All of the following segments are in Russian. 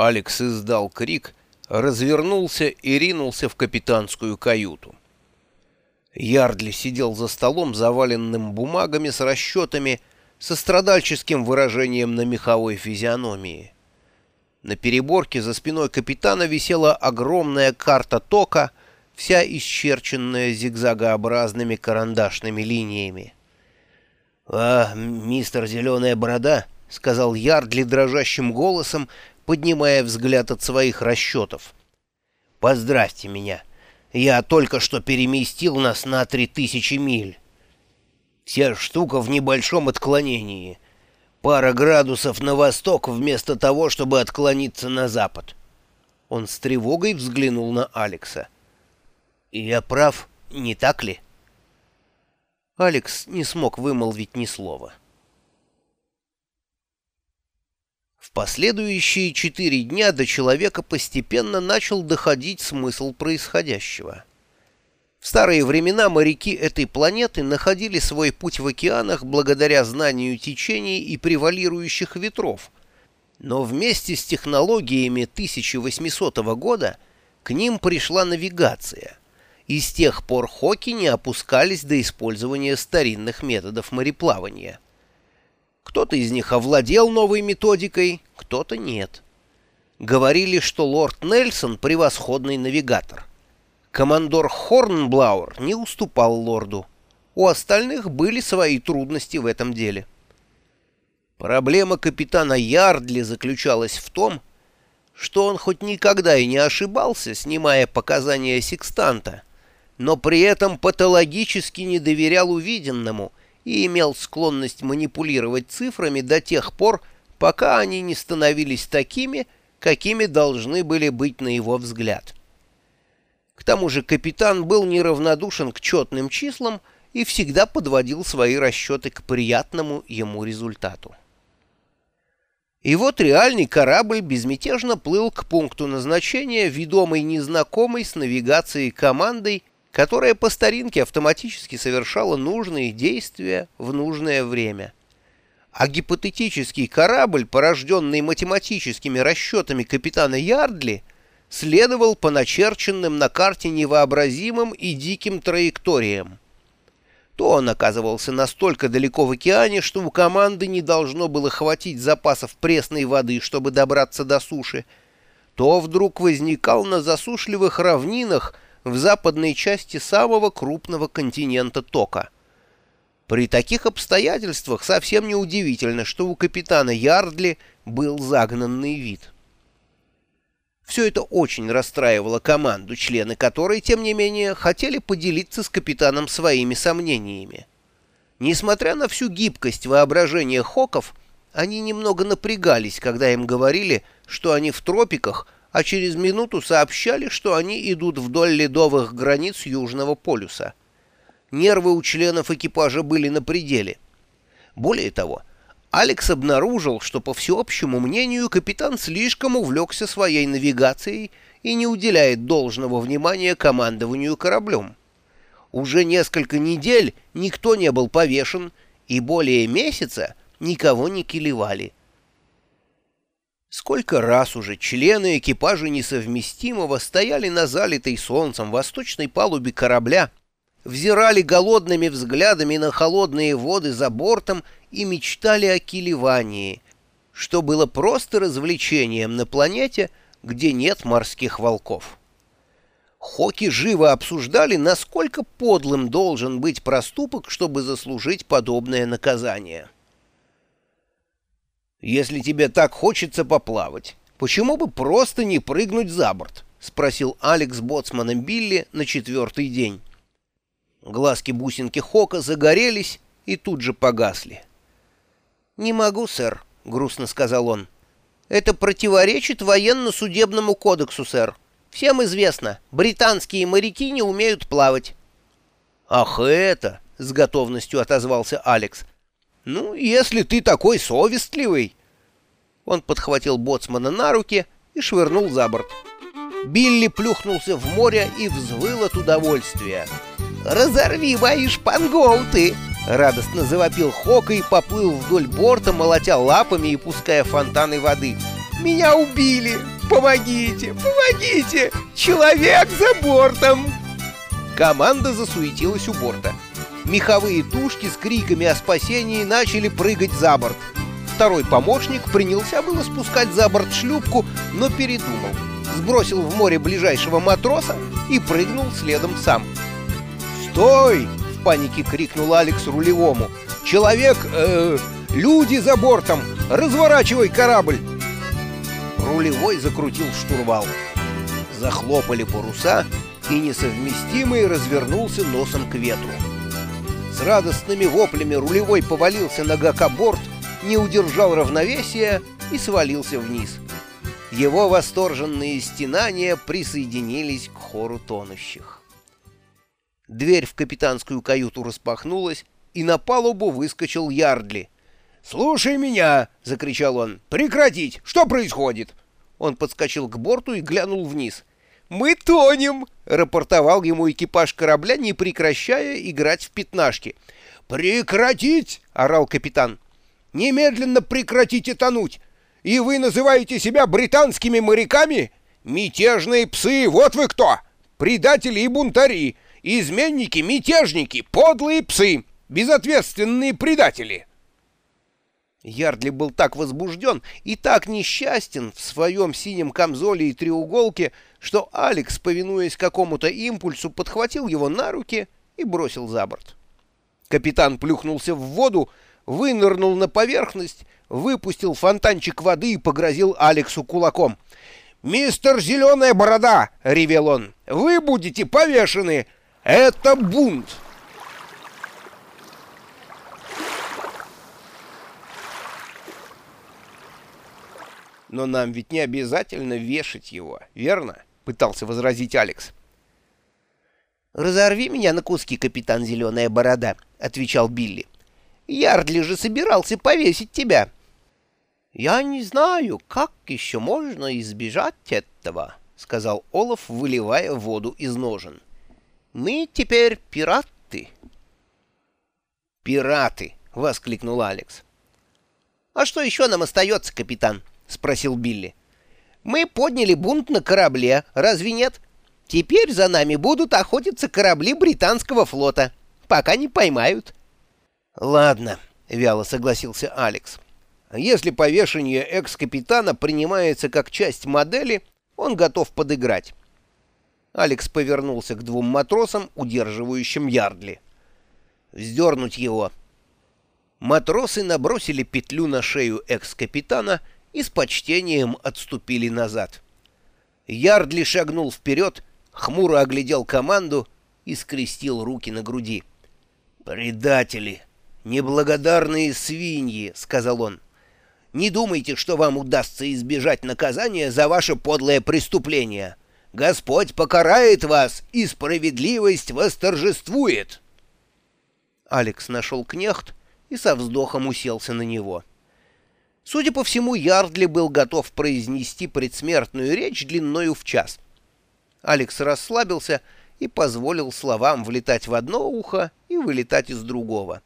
Алекс издал крик, развернулся и ринулся в капитанскую каюту. Ярдли сидел за столом, заваленным бумагами с расчетами, со страдальческим выражением на меховой физиономии. На переборке за спиной капитана висела огромная карта тока, вся исчерченная зигзагообразными карандашными линиями. «А, мистер Зеленая Борода», — сказал Ярдли дрожащим голосом, поднимая взгляд от своих расчетов. «Поздравьте меня. Я только что переместил нас на три тысячи миль. Вся штука в небольшом отклонении. Пара градусов на восток вместо того, чтобы отклониться на запад». Он с тревогой взглянул на Алекса. «Я прав, не так ли?» Алекс не смог вымолвить ни слова. В последующие четыре дня до человека постепенно начал доходить смысл происходящего. В старые времена моряки этой планеты находили свой путь в океанах благодаря знанию течений и превалирующих ветров, но вместе с технологиями 1800 года к ним пришла навигация, и с тех пор хоки не опускались до использования старинных методов мореплавания – кто-то из них овладел новой методикой, кто-то нет. Говорили, что лорд Нельсон — превосходный навигатор. Командор Хорнблауэр не уступал лорду. У остальных были свои трудности в этом деле. Проблема капитана Ярдли заключалась в том, что он хоть никогда и не ошибался, снимая показания секстанта, но при этом патологически не доверял увиденному — и имел склонность манипулировать цифрами до тех пор, пока они не становились такими, какими должны были быть на его взгляд. К тому же капитан был неравнодушен к четным числам и всегда подводил свои расчеты к приятному ему результату. И вот реальный корабль безмятежно плыл к пункту назначения, ведомый незнакомой с навигацией командой которая по старинке автоматически совершала нужные действия в нужное время. А гипотетический корабль, порожденный математическими расчетами капитана Ярдли, следовал по начерченным на карте невообразимым и диким траекториям. То он оказывался настолько далеко в океане, что у команды не должно было хватить запасов пресной воды, чтобы добраться до суши, то вдруг возникал на засушливых равнинах, в западной части самого крупного континента Тока. При таких обстоятельствах совсем не удивительно, что у капитана Ярдли был загнанный вид. Все это очень расстраивало команду, члены которой, тем не менее, хотели поделиться с капитаном своими сомнениями. Несмотря на всю гибкость воображения Хоков, они немного напрягались, когда им говорили, что они в тропиках – а через минуту сообщали, что они идут вдоль ледовых границ Южного полюса. Нервы у членов экипажа были на пределе. Более того, Алекс обнаружил, что, по всеобщему мнению, капитан слишком увлекся своей навигацией и не уделяет должного внимания командованию кораблем. Уже несколько недель никто не был повешен, и более месяца никого не килевали. Сколько раз уже члены экипажа несовместимого стояли на залитой солнцем восточной палубе корабля, взирали голодными взглядами на холодные воды за бортом и мечтали о килевании, что было просто развлечением на планете, где нет морских волков. Хоки живо обсуждали, насколько подлым должен быть проступок, чтобы заслужить подобное наказание. «Если тебе так хочется поплавать, почему бы просто не прыгнуть за борт?» — спросил Алекс боцмана Билли на четвертый день. Глазки-бусинки Хока загорелись и тут же погасли. «Не могу, сэр», — грустно сказал он. «Это противоречит военно-судебному кодексу, сэр. Всем известно, британские моряки не умеют плавать». «Ах, это!» — с готовностью отозвался Алекс. «Ну, если ты такой совестливый...» Он подхватил боцмана на руки и швырнул за борт. Билли плюхнулся в море и взвыл от удовольствия. «Разорви мои шпангоуты!» Радостно завопил Хока и поплыл вдоль борта, молотя лапами и пуская фонтаны воды. Меня убили! Помогите! Помогите! Человек за бортом!» Команда засуетилась у борта. Меховые тушки с криками о спасении начали прыгать за борт. Второй помощник принялся было спускать за борт шлюпку, но передумал. Сбросил в море ближайшего матроса и прыгнул следом сам. «Стой!» — в панике крикнул Алекс рулевому. «Человек... Э, люди за бортом! Разворачивай корабль!» Рулевой закрутил штурвал. Захлопали паруса, и несовместимый развернулся носом к ветру. Радостными воплями рулевой повалился на гакоборд, не удержал равновесия и свалился вниз. Его восторженные стенания присоединились к хору тонущих. Дверь в капитанскую каюту распахнулась, и на палубу выскочил Ярдли. «Слушай меня!» — закричал он. «Прекратить! Что происходит?» Он подскочил к борту и глянул вниз. «Мы тонем!» — рапортовал ему экипаж корабля, не прекращая играть в пятнашки. «Прекратить!» — орал капитан. «Немедленно прекратите тонуть! И вы называете себя британскими моряками? Мятежные псы, вот вы кто! Предатели и бунтари, изменники, мятежники, подлые псы, безответственные предатели!» Ярдли был так возбужден и так несчастен в своем синем камзоле и треуголке, что Алекс, повинуясь какому-то импульсу, подхватил его на руки и бросил за борт. Капитан плюхнулся в воду, вынырнул на поверхность, выпустил фонтанчик воды и погрозил Алексу кулаком. «Мистер Зеленая Борода!» — ревел он. «Вы будете повешены! Это бунт!» «Но нам ведь не обязательно вешать его, верно?» — пытался возразить Алекс. «Разорви меня на куски, капитан Зеленая Борода», — отвечал Билли. «Ярдли же собирался повесить тебя». «Я не знаю, как еще можно избежать этого», — сказал Олаф, выливая воду из ножен. «Мы теперь пираты». «Пираты!» — воскликнул Алекс. «А что еще нам остается, капитан?» — спросил Билли. «Мы подняли бунт на корабле, разве нет? Теперь за нами будут охотиться корабли британского флота, пока не поймают». «Ладно», — вяло согласился Алекс. «Если повешение экс-капитана принимается как часть модели, он готов подыграть». Алекс повернулся к двум матросам, удерживающим Ярдли. «Вздернуть его». Матросы набросили петлю на шею экс-капитана и с почтением отступили назад. Ярдли шагнул вперед, хмуро оглядел команду и скрестил руки на груди. «Предатели! Неблагодарные свиньи!» — сказал он. «Не думайте, что вам удастся избежать наказания за ваше подлое преступление. Господь покарает вас, и справедливость восторжествует!» Алекс нашел кнехт и со вздохом уселся на него. Судя по всему, Ярдли был готов произнести предсмертную речь длиною в час. Алекс расслабился и позволил словам влетать в одно ухо и вылетать из другого.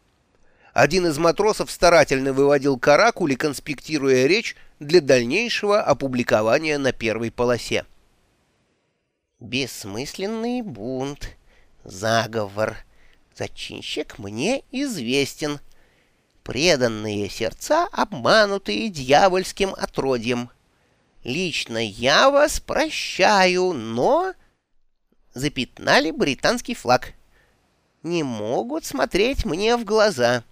Один из матросов старательно выводил каракули, конспектируя речь для дальнейшего опубликования на первой полосе. «Бессмысленный бунт. Заговор. Зачинщик мне известен», преданные сердца, обманутые дьявольским отродьем. Лично я вас прощаю, но... Запятнали британский флаг. Не могут смотреть мне в глаза.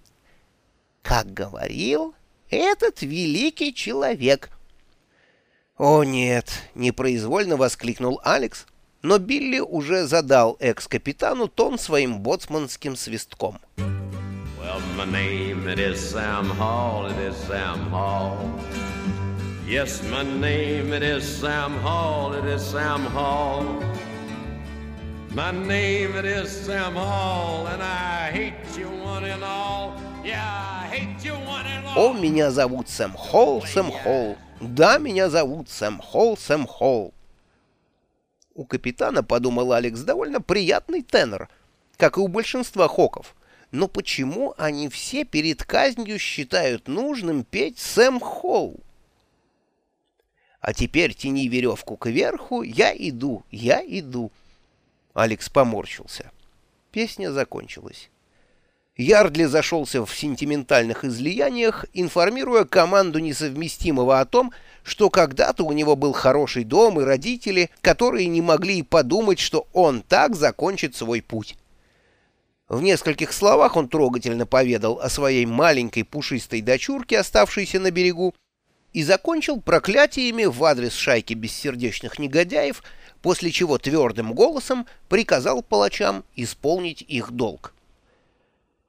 Как говорил этот великий человек. «О, нет!» — непроизвольно воскликнул Алекс, но Билли уже задал экс-капитану тон своим боцманским свистком. Well, my name it is Sam Hall, it is Sam Hall. Yes, my name it is Sam Hall, it is Sam Hall. My name it is Sam Hall, and I hate you one and all. Yeah, I hate you one and all. О, меня зовут Сэм Холл, Сэм Холл. Да, меня зовут Сэм Холл, Сэм Холл. У капитана, подумал Алекс, довольно приятный тенор, как и у большинства хоков. Но почему они все перед казнью считают нужным петь Сэм Холл? А теперь тяни веревку кверху, я иду, я иду. Алекс поморщился. Песня закончилась. Ярдли зашелся в сентиментальных излияниях, информируя команду несовместимого о том, что когда-то у него был хороший дом и родители, которые не могли и подумать, что он так закончит свой путь. В нескольких словах он трогательно поведал о своей маленькой пушистой дочурке, оставшейся на берегу, и закончил проклятиями в адрес шайки бессердечных негодяев, после чего твердым голосом приказал палачам исполнить их долг.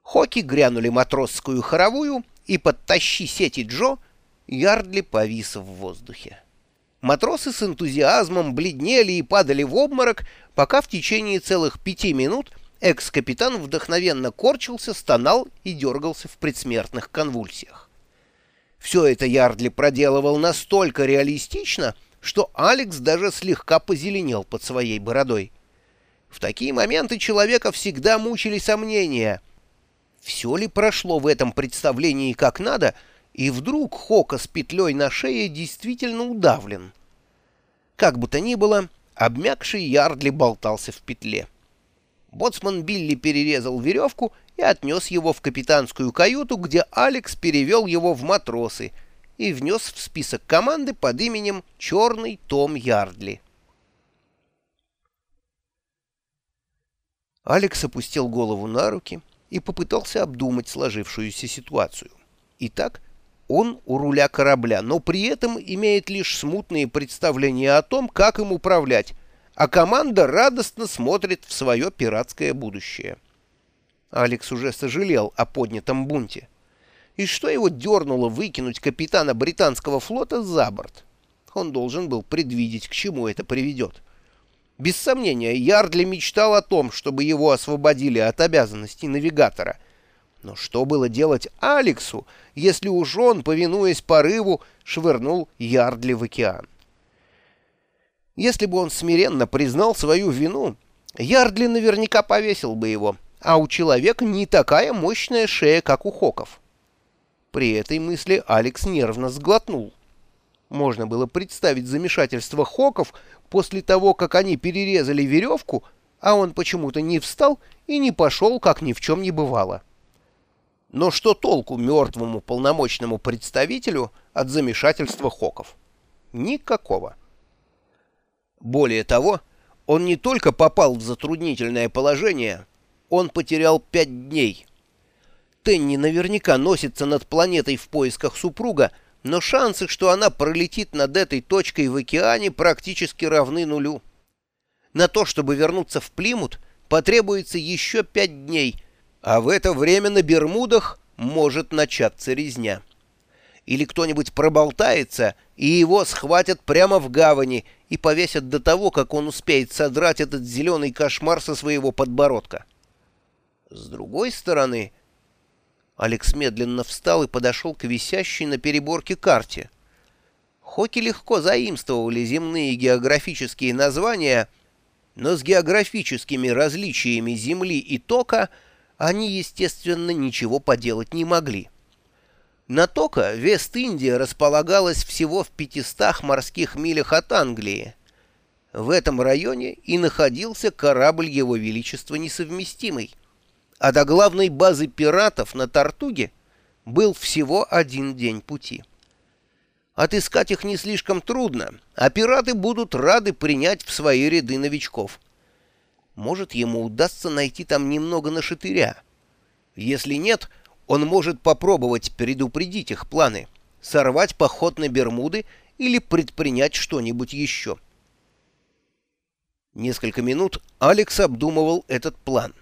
Хоки грянули матросскую хоровую, и подтащи сети Джо Ярдли повис в воздухе. Матросы с энтузиазмом бледнели и падали в обморок, пока в течение целых пяти минут экс-капитан вдохновенно корчился, стонал и дергался в предсмертных конвульсиях. Все это Ярдли проделывал настолько реалистично, что Алекс даже слегка позеленел под своей бородой. В такие моменты человека всегда мучили сомнения. Все ли прошло в этом представлении как надо — и вдруг Хока с петлей на шее действительно удавлен. Как бы то ни было, обмякший Ярдли болтался в петле. Боцман Билли перерезал веревку и отнес его в капитанскую каюту, где Алекс перевел его в матросы и внес в список команды под именем «Черный Том Ярдли». Алекс опустил голову на руки и попытался обдумать сложившуюся ситуацию. Итак, он у руля корабля, но при этом имеет лишь смутные представления о том, как им управлять, а команда радостно смотрит в свое пиратское будущее. Алекс уже сожалел о поднятом бунте. И что его дернуло выкинуть капитана британского флота за борт? Он должен был предвидеть, к чему это приведет. Без сомнения, Ярдли мечтал о том, чтобы его освободили от обязанностей навигатора — но что было делать Алексу, если уж он, повинуясь порыву, швырнул Ярдли в океан? Если бы он смиренно признал свою вину, Ярдли наверняка повесил бы его, а у человека не такая мощная шея, как у Хоков. При этой мысли Алекс нервно сглотнул. Можно было представить замешательство Хоков после того, как они перерезали веревку, а он почему-то не встал и не пошел, как ни в чем не бывало. Но что толку мертвому полномочному представителю от замешательства Хоков? Никакого. Более того, он не только попал в затруднительное положение, он потерял пять дней. Тенни наверняка носится над планетой в поисках супруга, но шансы, что она пролетит над этой точкой в океане, практически равны нулю. На то, чтобы вернуться в Плимут, потребуется еще пять дней, а в это время на Бермудах может начаться резня. Или кто-нибудь проболтается, и его схватят прямо в гавани и повесят до того, как он успеет содрать этот зеленый кошмар со своего подбородка. С другой стороны... Алекс медленно встал и подошел к висящей на переборке карте. Хоки легко заимствовали земные географические названия, но с географическими различиями Земли и Тока — они, естественно, ничего поделать не могли. Натока Вест-Индия располагалась всего в 500 морских милях от Англии. В этом районе и находился корабль Его Величества Несовместимый. А до главной базы пиратов на Тартуге был всего один день пути. Отыскать их не слишком трудно, а пираты будут рады принять в свои ряды новичков. Может, ему удастся найти там немного на шатыря. Если нет, он может попробовать предупредить их планы, сорвать поход на Бермуды или предпринять что-нибудь еще. Несколько минут Алекс обдумывал этот план.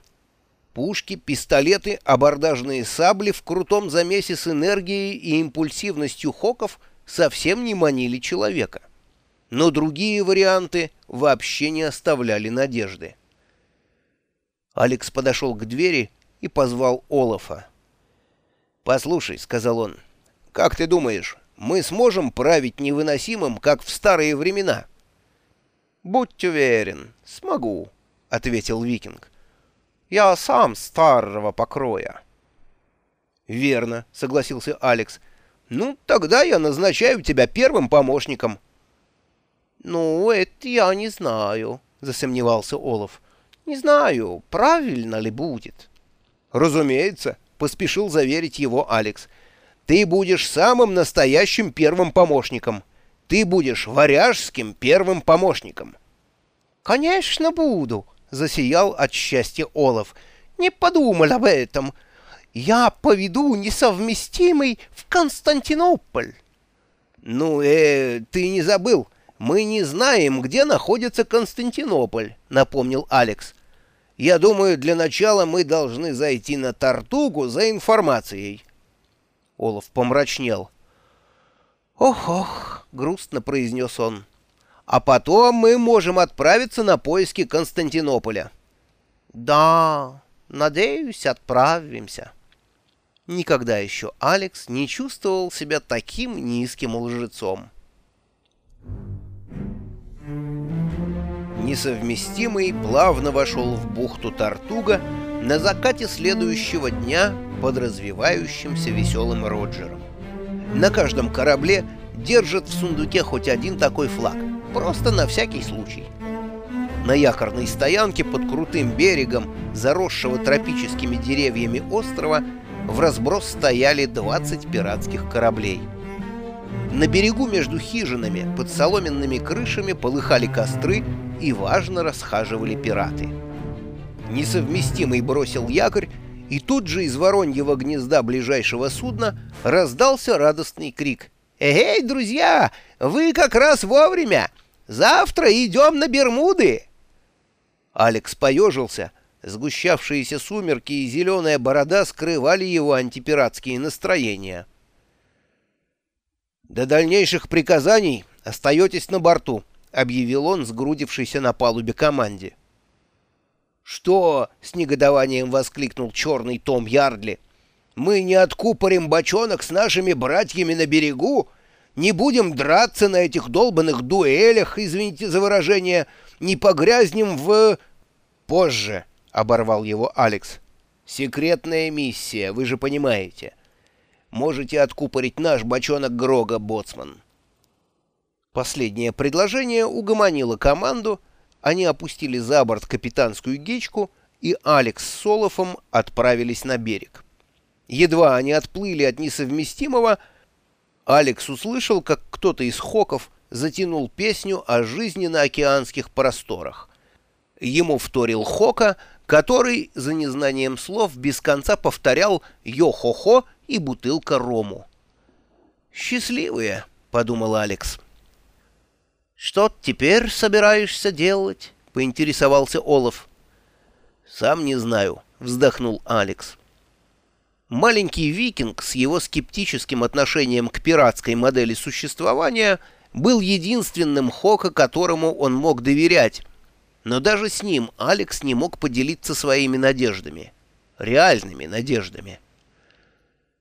Пушки, пистолеты, абордажные сабли в крутом замесе с энергией и импульсивностью хоков совсем не манили человека. Но другие варианты вообще не оставляли надежды. Алекс подошел к двери и позвал Олафа. «Послушай», — сказал он, — «как ты думаешь, мы сможем править невыносимым, как в старые времена?» «Будь уверен, смогу», — ответил викинг. «Я сам старого покроя». «Верно», — согласился Алекс. «Ну, тогда я назначаю тебя первым помощником». «Ну, это я не знаю», — засомневался Олаф. «Не знаю, правильно ли будет». «Разумеется», — поспешил заверить его Алекс. «Ты будешь самым настоящим первым помощником. Ты будешь варяжским первым помощником». «Конечно буду», — засиял от счастья Олаф. «Не подумал об этом. Я поведу несовместимый в Константинополь». «Ну, э, ты не забыл. Мы не знаем, где находится Константинополь», — напомнил Алекс. «Я думаю, для начала мы должны зайти на Тартугу за информацией». Олаф помрачнел. «Ох-ох», — грустно произнес он. «А потом мы можем отправиться на поиски Константинополя». «Да, надеюсь, отправимся». Никогда еще Алекс не чувствовал себя таким низким лжецом. Несовместимый плавно вошел в бухту Тартуга на закате следующего дня под развивающимся веселым Роджером. На каждом корабле держат в сундуке хоть один такой флаг, просто на всякий случай. На якорной стоянке под крутым берегом, заросшего тропическими деревьями острова, в разброс стояли 20 пиратских кораблей. На берегу между хижинами под соломенными крышами полыхали костры и важно расхаживали пираты. Несовместимый бросил якорь, и тут же из вороньего гнезда ближайшего судна раздался радостный крик. «Эй, друзья, вы как раз вовремя! Завтра идем на Бермуды!» Алекс поежился — Сгущавшиеся сумерки и зеленая борода скрывали его антипиратские настроения. «До дальнейших приказаний остаетесь на борту», — объявил он, сгрудившийся на палубе команде. «Что?» — с негодованием воскликнул черный Том Ярдли. «Мы не откупорим бочонок с нашими братьями на берегу? Не будем драться на этих долбанных дуэлях, извините за выражение, не погрязнем в...» «Позже», — оборвал его Алекс. «Секретная миссия, вы же понимаете. Можете откупорить наш бочонок Грога, боцман». Последнее предложение угомонило команду, они опустили за борт капитанскую гечку, и Алекс с Солофом отправились на берег. Едва они отплыли от несовместимого, Алекс услышал, как кто-то из хоков затянул песню о жизни на океанских просторах. Ему вторил Хока — который, за незнанием слов, без конца повторял «Йо-хо-хо» и бутылка рому. «Счастливые», — подумал Алекс. «Что теперь собираешься делать?» — поинтересовался Олаф. «Сам не знаю», — вздохнул Алекс. Маленький викинг с его скептическим отношением к пиратской модели существования был единственным Хока, которому он мог доверять, но даже с ним Алекс не мог поделиться своими надеждами. Реальными надеждами.